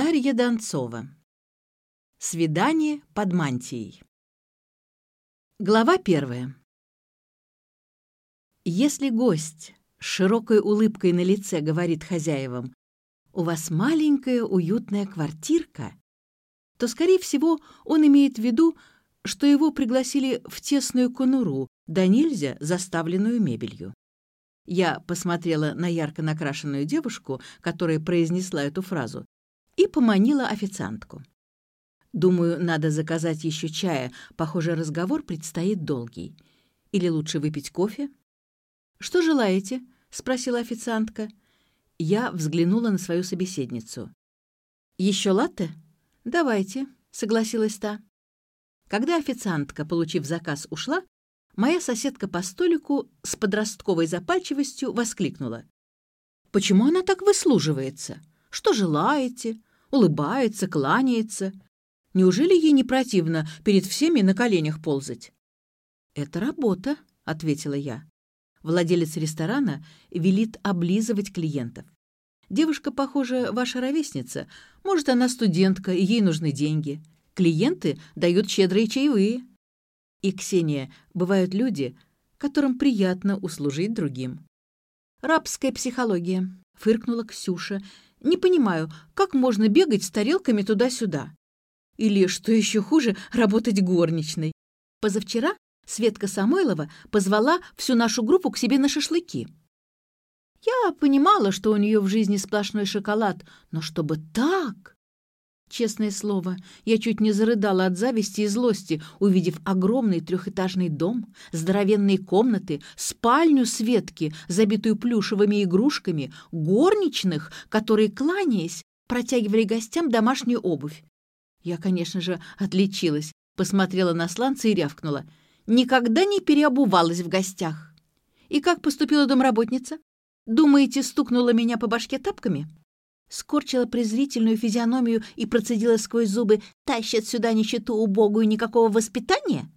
Дарья Донцова. Свидание под мантией. Глава первая. Если гость с широкой улыбкой на лице говорит хозяевам «У вас маленькая уютная квартирка», то, скорее всего, он имеет в виду, что его пригласили в тесную конуру, да нельзя заставленную мебелью. Я посмотрела на ярко накрашенную девушку, которая произнесла эту фразу, и поманила официантку. Думаю, надо заказать еще чая. Похоже, разговор предстоит долгий. Или лучше выпить кофе? «Что желаете?» — спросила официантка. Я взглянула на свою собеседницу. «Еще латте?» «Давайте», — согласилась та. Когда официантка, получив заказ, ушла, моя соседка по столику с подростковой запальчивостью воскликнула. «Почему она так выслуживается? Что желаете? Улыбается, кланяется. Неужели ей не противно перед всеми на коленях ползать?» «Это работа», — ответила я. Владелец ресторана велит облизывать клиентов. Девушка, похоже, ваша ровесница. Может, она студентка, и ей нужны деньги. Клиенты дают щедрые чаевые. И, Ксения, бывают люди, которым приятно услужить другим. «Рабская психология», — фыркнула Ксюша. «Не понимаю, как можно бегать с тарелками туда-сюда? Или, что еще хуже, работать горничной? Позавчера Светка Самойлова позвала всю нашу группу к себе на шашлыки. Я понимала, что у нее в жизни сплошной шоколад, но чтобы так... Честное слово, я чуть не зарыдала от зависти и злости, увидев огромный трехэтажный дом, здоровенные комнаты, спальню Светки, забитую плюшевыми игрушками, горничных, которые, кланяясь, протягивали гостям домашнюю обувь. Я, конечно же, отличилась, посмотрела на сланца и рявкнула. Никогда не переобувалась в гостях. И как поступила домработница? Думаете, стукнула меня по башке тапками? Скорчила презрительную физиономию и процедила сквозь зубы «Тащат сюда нищету убогую, никакого воспитания?»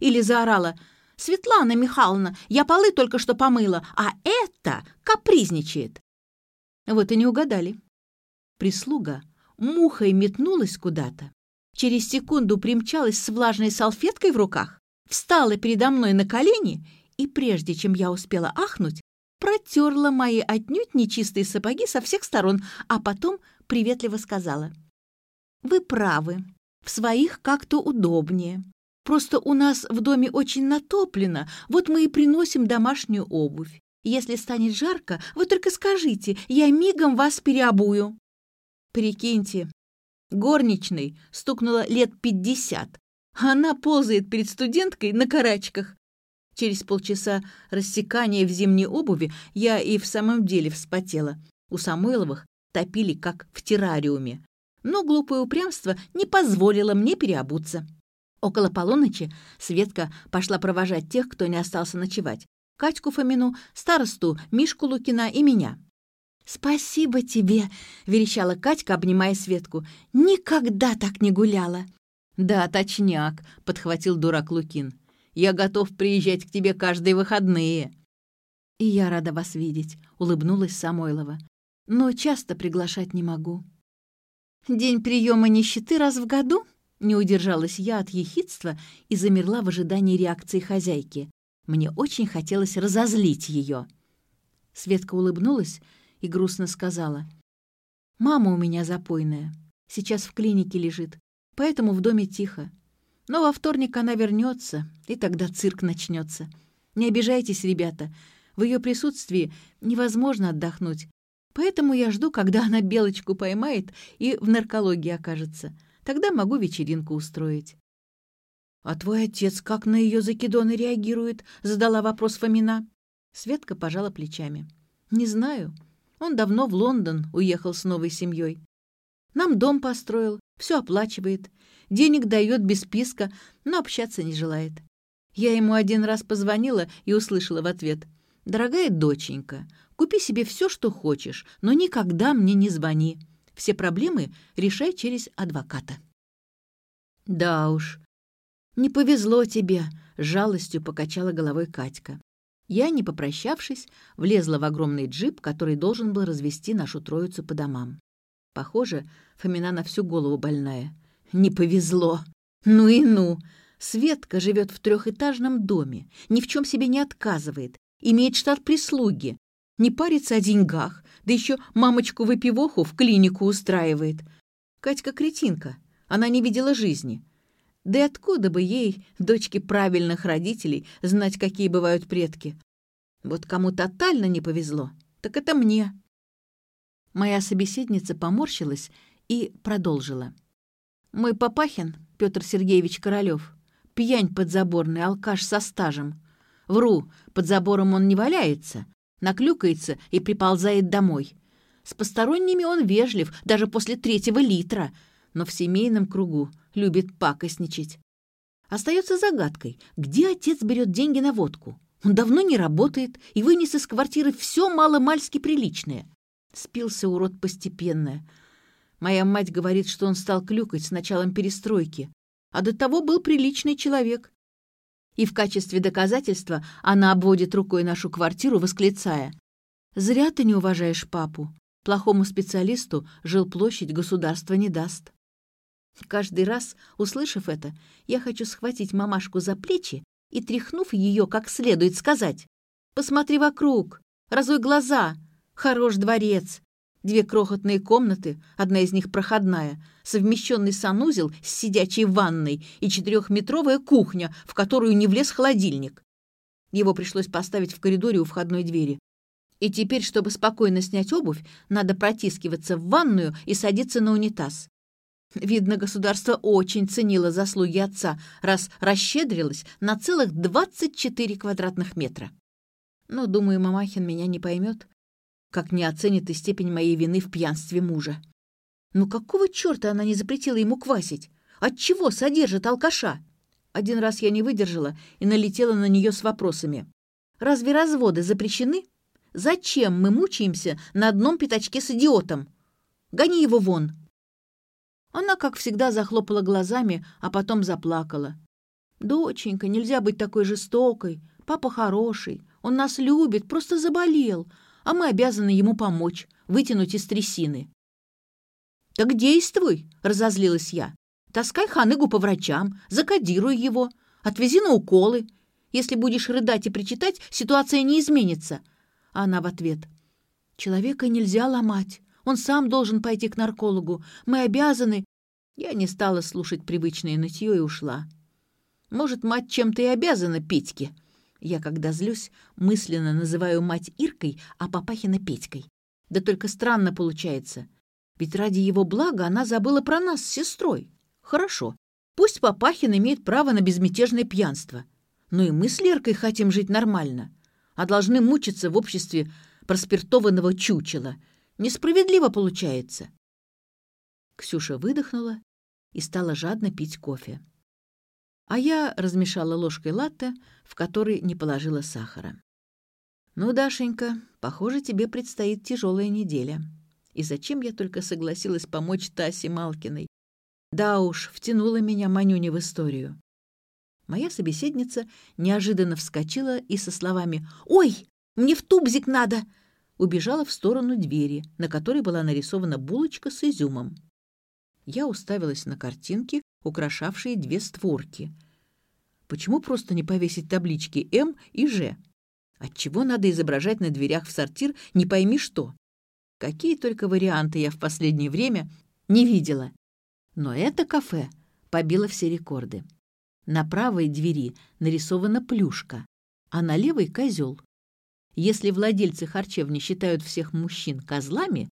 Или заорала «Светлана Михайловна, я полы только что помыла, а это капризничает!» Вот и не угадали. Прислуга мухой метнулась куда-то. Через секунду примчалась с влажной салфеткой в руках, встала передо мной на колени и, прежде чем я успела ахнуть, протерла мои отнюдь нечистые сапоги со всех сторон, а потом приветливо сказала. «Вы правы, в своих как-то удобнее. Просто у нас в доме очень натоплено, вот мы и приносим домашнюю обувь. Если станет жарко, вы только скажите, я мигом вас переобую». Прикиньте, горничной стукнуло лет пятьдесят. Она ползает перед студенткой на карачках, Через полчаса рассекания в зимней обуви я и в самом деле вспотела. У Самойловых топили, как в террариуме. Но глупое упрямство не позволило мне переобуться. Около полуночи Светка пошла провожать тех, кто не остался ночевать. Катьку Фомину, старосту, Мишку Лукина и меня. «Спасибо тебе!» — верещала Катька, обнимая Светку. «Никогда так не гуляла!» «Да, точняк!» — подхватил дурак Лукин. Я готов приезжать к тебе каждые выходные». «И я рада вас видеть», — улыбнулась Самойлова. «Но часто приглашать не могу». «День приема нищеты раз в году?» Не удержалась я от ехидства и замерла в ожидании реакции хозяйки. Мне очень хотелось разозлить ее. Светка улыбнулась и грустно сказала. «Мама у меня запойная. Сейчас в клинике лежит, поэтому в доме тихо. Но во вторник она вернется, и тогда цирк начнется. Не обижайтесь, ребята. В ее присутствии невозможно отдохнуть. Поэтому я жду, когда она белочку поймает и в наркологии окажется. Тогда могу вечеринку устроить. «А твой отец как на ее закидоны реагирует?» — задала вопрос Фомина. Светка пожала плечами. «Не знаю. Он давно в Лондон уехал с новой семьей. Нам дом построил, все оплачивает денег дает без списка, но общаться не желает. Я ему один раз позвонила и услышала в ответ. «Дорогая доченька, купи себе все, что хочешь, но никогда мне не звони. Все проблемы решай через адвоката». «Да уж, не повезло тебе», — жалостью покачала головой Катька. Я, не попрощавшись, влезла в огромный джип, который должен был развести нашу троицу по домам. Похоже, Фомина на всю голову больная. Не повезло. Ну и ну. Светка живет в трехэтажном доме, ни в чем себе не отказывает, имеет штат прислуги, не парится о деньгах, да еще мамочку-выпивоху в клинику устраивает. Катька кретинка, она не видела жизни. Да и откуда бы ей, дочке правильных родителей, знать, какие бывают предки? Вот кому тотально не повезло, так это мне. Моя собеседница поморщилась и продолжила. Мой Папахин, Петр Сергеевич Королёв, пьянь подзаборный, алкаш со стажем. Вру, под забором он не валяется, наклюкается и приползает домой. С посторонними он вежлив, даже после третьего литра, но в семейном кругу любит пакостничать. Остается загадкой, где отец берет деньги на водку. Он давно не работает и вынес из квартиры все мало-мальски приличное. Спился урод постепенно. Моя мать говорит, что он стал клюкать с началом перестройки, а до того был приличный человек. И в качестве доказательства она обводит рукой нашу квартиру, восклицая. «Зря ты не уважаешь папу. Плохому специалисту жилплощадь государство не даст». Каждый раз, услышав это, я хочу схватить мамашку за плечи и, тряхнув ее как следует, сказать «Посмотри вокруг, разуй глаза, хорош дворец, Две крохотные комнаты, одна из них проходная, совмещенный санузел с сидячей ванной и четырехметровая кухня, в которую не влез холодильник. Его пришлось поставить в коридоре у входной двери. И теперь, чтобы спокойно снять обувь, надо протискиваться в ванную и садиться на унитаз. Видно, государство очень ценило заслуги отца, раз расщедрилось на целых 24 квадратных метра. Но, думаю, Мамахин меня не поймет как не оценит и степень моей вины в пьянстве мужа. Ну какого черта она не запретила ему квасить? Отчего содержит алкаша? Один раз я не выдержала и налетела на нее с вопросами. Разве разводы запрещены? Зачем мы мучаемся на одном пятачке с идиотом? Гони его вон!» Она, как всегда, захлопала глазами, а потом заплакала. «Доченька, нельзя быть такой жестокой. Папа хороший, он нас любит, просто заболел а мы обязаны ему помочь, вытянуть из трясины. «Так действуй!» — разозлилась я. «Таскай ханыгу по врачам, закодируй его, отвези на уколы. Если будешь рыдать и причитать, ситуация не изменится». А она в ответ. «Человека нельзя ломать. Он сам должен пойти к наркологу. Мы обязаны...» Я не стала слушать привычное нытье и ушла. «Может, мать чем-то и обязана Петьке?» Я, когда злюсь, мысленно называю мать Иркой, а Папахина Петькой. Да только странно получается. Ведь ради его блага она забыла про нас с сестрой. Хорошо, пусть Папахин имеет право на безмятежное пьянство. Но и мы с Леркой хотим жить нормально, а должны мучиться в обществе проспиртованного чучела. Несправедливо получается. Ксюша выдохнула и стала жадно пить кофе а я размешала ложкой латте, в которой не положила сахара. «Ну, Дашенька, похоже, тебе предстоит тяжелая неделя. И зачем я только согласилась помочь Тасе Малкиной? Да уж, втянула меня Манюня в историю». Моя собеседница неожиданно вскочила и со словами «Ой, мне в тубзик надо!» убежала в сторону двери, на которой была нарисована булочка с изюмом. Я уставилась на картинки, украшавшие две створки. Почему просто не повесить таблички «М» и «Ж»? Отчего надо изображать на дверях в сортир не пойми что? Какие только варианты я в последнее время не видела. Но это кафе побило все рекорды. На правой двери нарисована плюшка, а на левой — козел. Если владельцы харчевни считают всех мужчин козлами,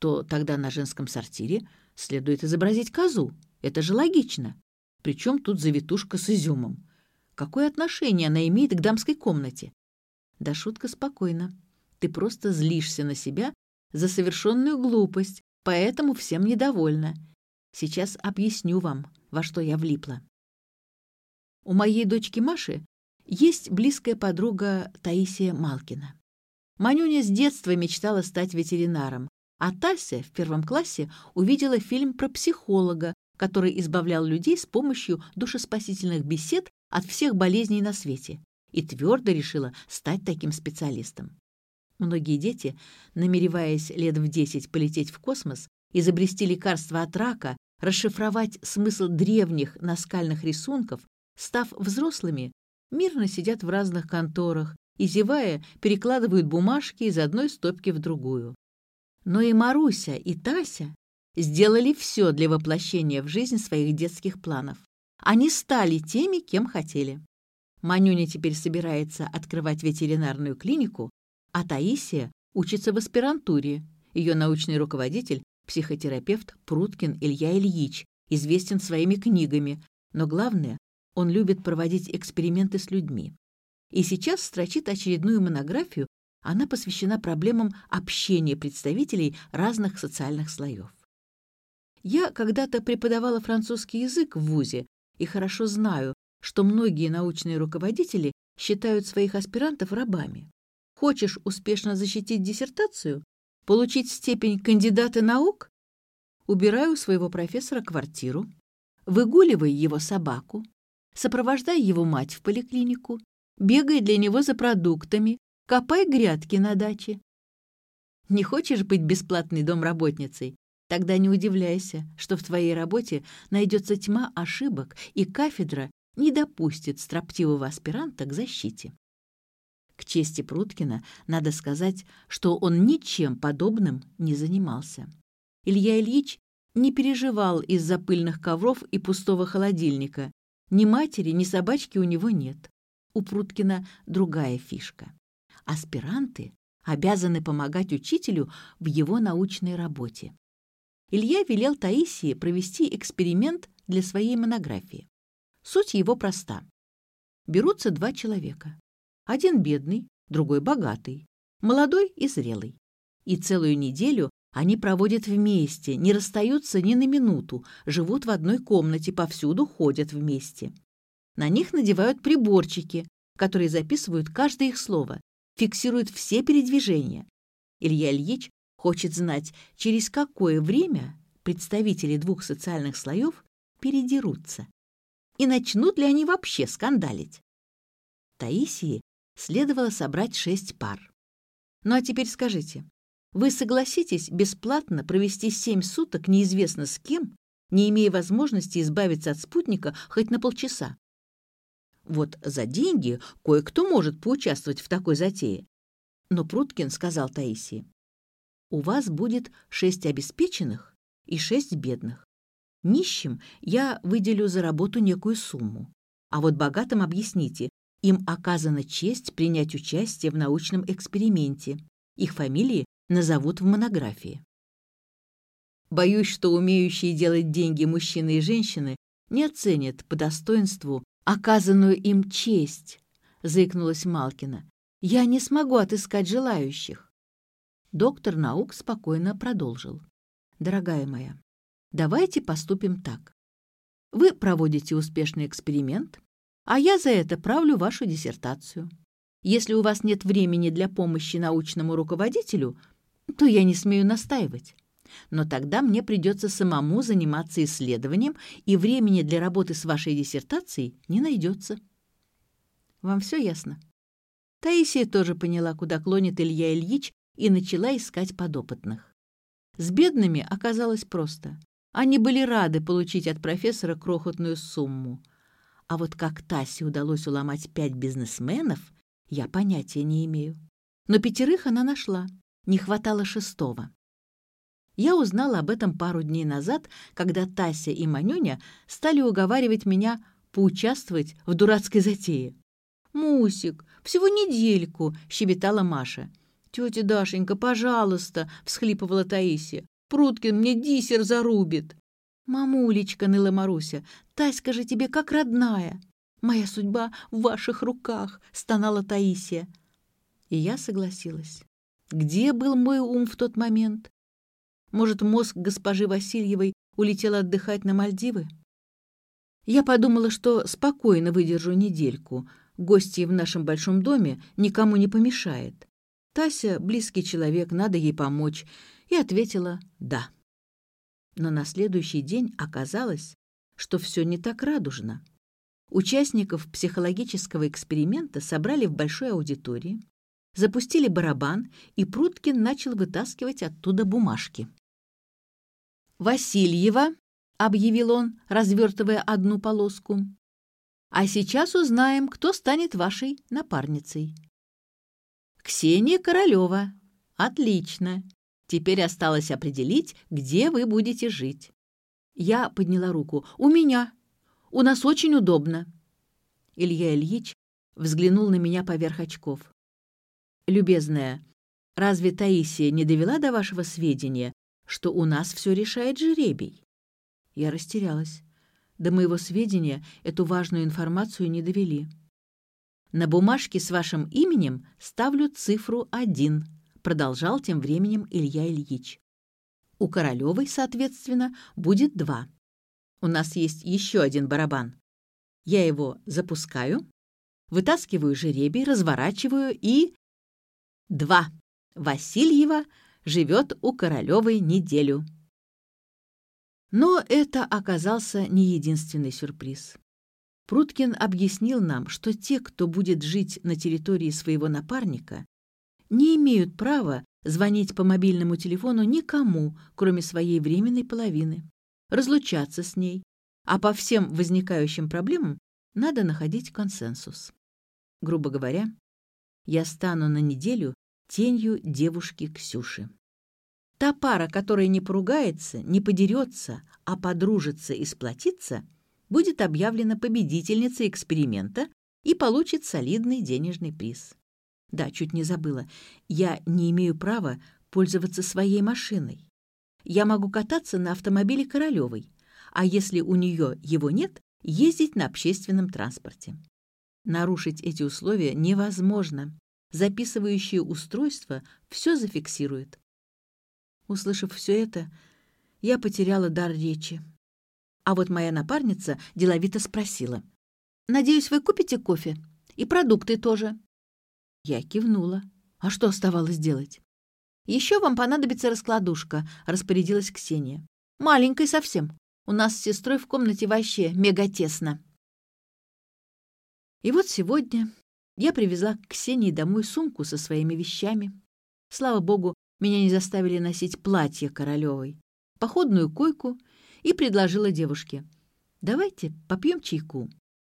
то тогда на женском сортире следует изобразить козу. Это же логично. Причем тут завитушка с изюмом? Какое отношение она имеет к дамской комнате? Да шутка спокойно. Ты просто злишься на себя за совершенную глупость, поэтому всем недовольна. Сейчас объясню вам, во что я влипла. У моей дочки Маши есть близкая подруга Таисия Малкина. Манюня с детства мечтала стать ветеринаром, а Тася в первом классе увидела фильм про психолога, который избавлял людей с помощью душеспасительных бесед от всех болезней на свете, и твердо решила стать таким специалистом. Многие дети, намереваясь лет в 10 полететь в космос, изобрести лекарство от рака, расшифровать смысл древних наскальных рисунков, став взрослыми, мирно сидят в разных конторах и, зевая, перекладывают бумажки из одной стопки в другую. Но и Маруся, и Тася сделали все для воплощения в жизнь своих детских планов. Они стали теми, кем хотели. Манюня теперь собирается открывать ветеринарную клинику, а Таисия учится в аспирантуре. Ее научный руководитель – психотерапевт Пруткин Илья Ильич, известен своими книгами, но главное, он любит проводить эксперименты с людьми. И сейчас строчит очередную монографию, она посвящена проблемам общения представителей разных социальных слоев. Я когда-то преподавала французский язык в ВУЗе и хорошо знаю, что многие научные руководители считают своих аспирантов рабами. Хочешь успешно защитить диссертацию? Получить степень кандидата наук? Убирай у своего профессора квартиру, выгуливай его собаку, сопровождай его мать в поликлинику, бегай для него за продуктами, копай грядки на даче. Не хочешь быть бесплатной домработницей? Тогда не удивляйся, что в твоей работе найдется тьма ошибок, и кафедра не допустит строптивого аспиранта к защите. К чести Пруткина надо сказать, что он ничем подобным не занимался. Илья Ильич не переживал из-за пыльных ковров и пустого холодильника. Ни матери, ни собачки у него нет. У Пруткина другая фишка. Аспиранты обязаны помогать учителю в его научной работе. Илья велел Таисии провести эксперимент для своей монографии. Суть его проста. Берутся два человека. Один бедный, другой богатый, молодой и зрелый. И целую неделю они проводят вместе, не расстаются ни на минуту, живут в одной комнате, повсюду ходят вместе. На них надевают приборчики, которые записывают каждое их слово, фиксируют все передвижения. Илья Ильич хочет знать, через какое время представители двух социальных слоев передерутся. И начнут ли они вообще скандалить? Таисии следовало собрать шесть пар. Ну а теперь скажите, вы согласитесь бесплатно провести семь суток неизвестно с кем, не имея возможности избавиться от спутника хоть на полчаса? Вот за деньги кое-кто может поучаствовать в такой затее. Но Пруткин сказал Таисии, у вас будет шесть обеспеченных и шесть бедных. Нищим я выделю за работу некую сумму. А вот богатым объясните, им оказана честь принять участие в научном эксперименте. Их фамилии назовут в монографии. Боюсь, что умеющие делать деньги мужчины и женщины не оценят по достоинству оказанную им честь, заикнулась Малкина. Я не смогу отыскать желающих. Доктор наук спокойно продолжил. «Дорогая моя, давайте поступим так. Вы проводите успешный эксперимент, а я за это правлю вашу диссертацию. Если у вас нет времени для помощи научному руководителю, то я не смею настаивать. Но тогда мне придется самому заниматься исследованием, и времени для работы с вашей диссертацией не найдется. Вам все ясно? Таисия тоже поняла, куда клонит Илья Ильич, и начала искать подопытных. С бедными оказалось просто. Они были рады получить от профессора крохотную сумму. А вот как Тасе удалось уломать пять бизнесменов, я понятия не имею. Но пятерых она нашла, не хватало шестого. Я узнала об этом пару дней назад, когда Тася и Манюня стали уговаривать меня поучаствовать в дурацкой затее. «Мусик, всего недельку!» — щебетала Маша — «Тетя Дашенька, пожалуйста!» — всхлипывала Таисия. «Пруткин мне диссер зарубит!» «Мамулечка!» — ныла Маруся. «Таська же тебе как родная!» «Моя судьба в ваших руках!» — стонала Таисия. И я согласилась. Где был мой ум в тот момент? Может, мозг госпожи Васильевой улетел отдыхать на Мальдивы? Я подумала, что спокойно выдержу недельку. Гости в нашем большом доме никому не помешает. Тася — близкий человек, надо ей помочь, и ответила «да». Но на следующий день оказалось, что все не так радужно. Участников психологического эксперимента собрали в большой аудитории, запустили барабан, и Пруткин начал вытаскивать оттуда бумажки. Васильева», — объявил он, развертывая одну полоску. «А сейчас узнаем, кто станет вашей напарницей». «Ксения Королева. Отлично. Теперь осталось определить, где вы будете жить». Я подняла руку. «У меня. У нас очень удобно». Илья Ильич взглянул на меня поверх очков. «Любезная, разве Таисия не довела до вашего сведения, что у нас все решает жеребий?» Я растерялась. До моего сведения эту важную информацию не довели. «На бумажке с вашим именем ставлю цифру один», продолжал тем временем Илья Ильич. «У Королевой, соответственно, будет два. У нас есть еще один барабан. Я его запускаю, вытаскиваю жеребий, разворачиваю и... Два. Васильева живет у Королевой неделю. Но это оказался не единственный сюрприз. Пруткин объяснил нам, что те, кто будет жить на территории своего напарника, не имеют права звонить по мобильному телефону никому, кроме своей временной половины, разлучаться с ней, а по всем возникающим проблемам надо находить консенсус. Грубо говоря, я стану на неделю тенью девушки Ксюши. Та пара, которая не поругается, не подерется, а подружится и сплотится, будет объявлена победительницей эксперимента и получит солидный денежный приз. Да, чуть не забыла. Я не имею права пользоваться своей машиной. Я могу кататься на автомобиле Королевой, а если у нее его нет, ездить на общественном транспорте. Нарушить эти условия невозможно. Записывающее устройство все зафиксирует. Услышав все это, я потеряла дар речи. А вот моя напарница деловито спросила. «Надеюсь, вы купите кофе? И продукты тоже?» Я кивнула. А что оставалось делать? «Еще вам понадобится раскладушка», — распорядилась Ксения. «Маленькой совсем. У нас с сестрой в комнате вообще мега тесно». И вот сегодня я привезла к Ксении домой сумку со своими вещами. Слава богу, меня не заставили носить платье Королевой, походную койку и предложила девушке. «Давайте попьем чайку.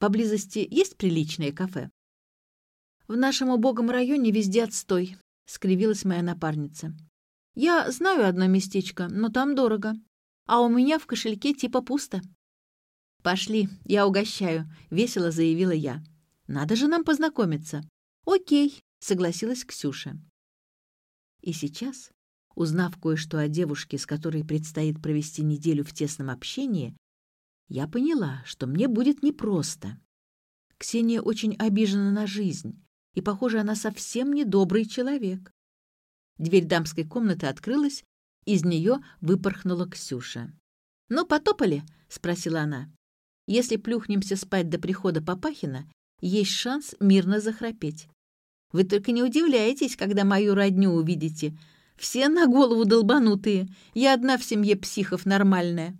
Поблизости есть приличное кафе?» «В нашем убогом районе везде отстой», — скривилась моя напарница. «Я знаю одно местечко, но там дорого. А у меня в кошельке типа пусто». «Пошли, я угощаю», — весело заявила я. «Надо же нам познакомиться». «Окей», — согласилась Ксюша. И сейчас, узнав кое-что о девушке, с которой предстоит провести неделю в тесном общении, я поняла, что мне будет непросто. Ксения очень обижена на жизнь, и, похоже, она совсем не добрый человек. Дверь дамской комнаты открылась, из нее выпорхнула Ксюша. «Ну, потопали?» — спросила она. «Если плюхнемся спать до прихода Папахина, есть шанс мирно захрапеть. Вы только не удивляйтесь, когда мою родню увидите. Все на голову долбанутые. Я одна в семье психов нормальная.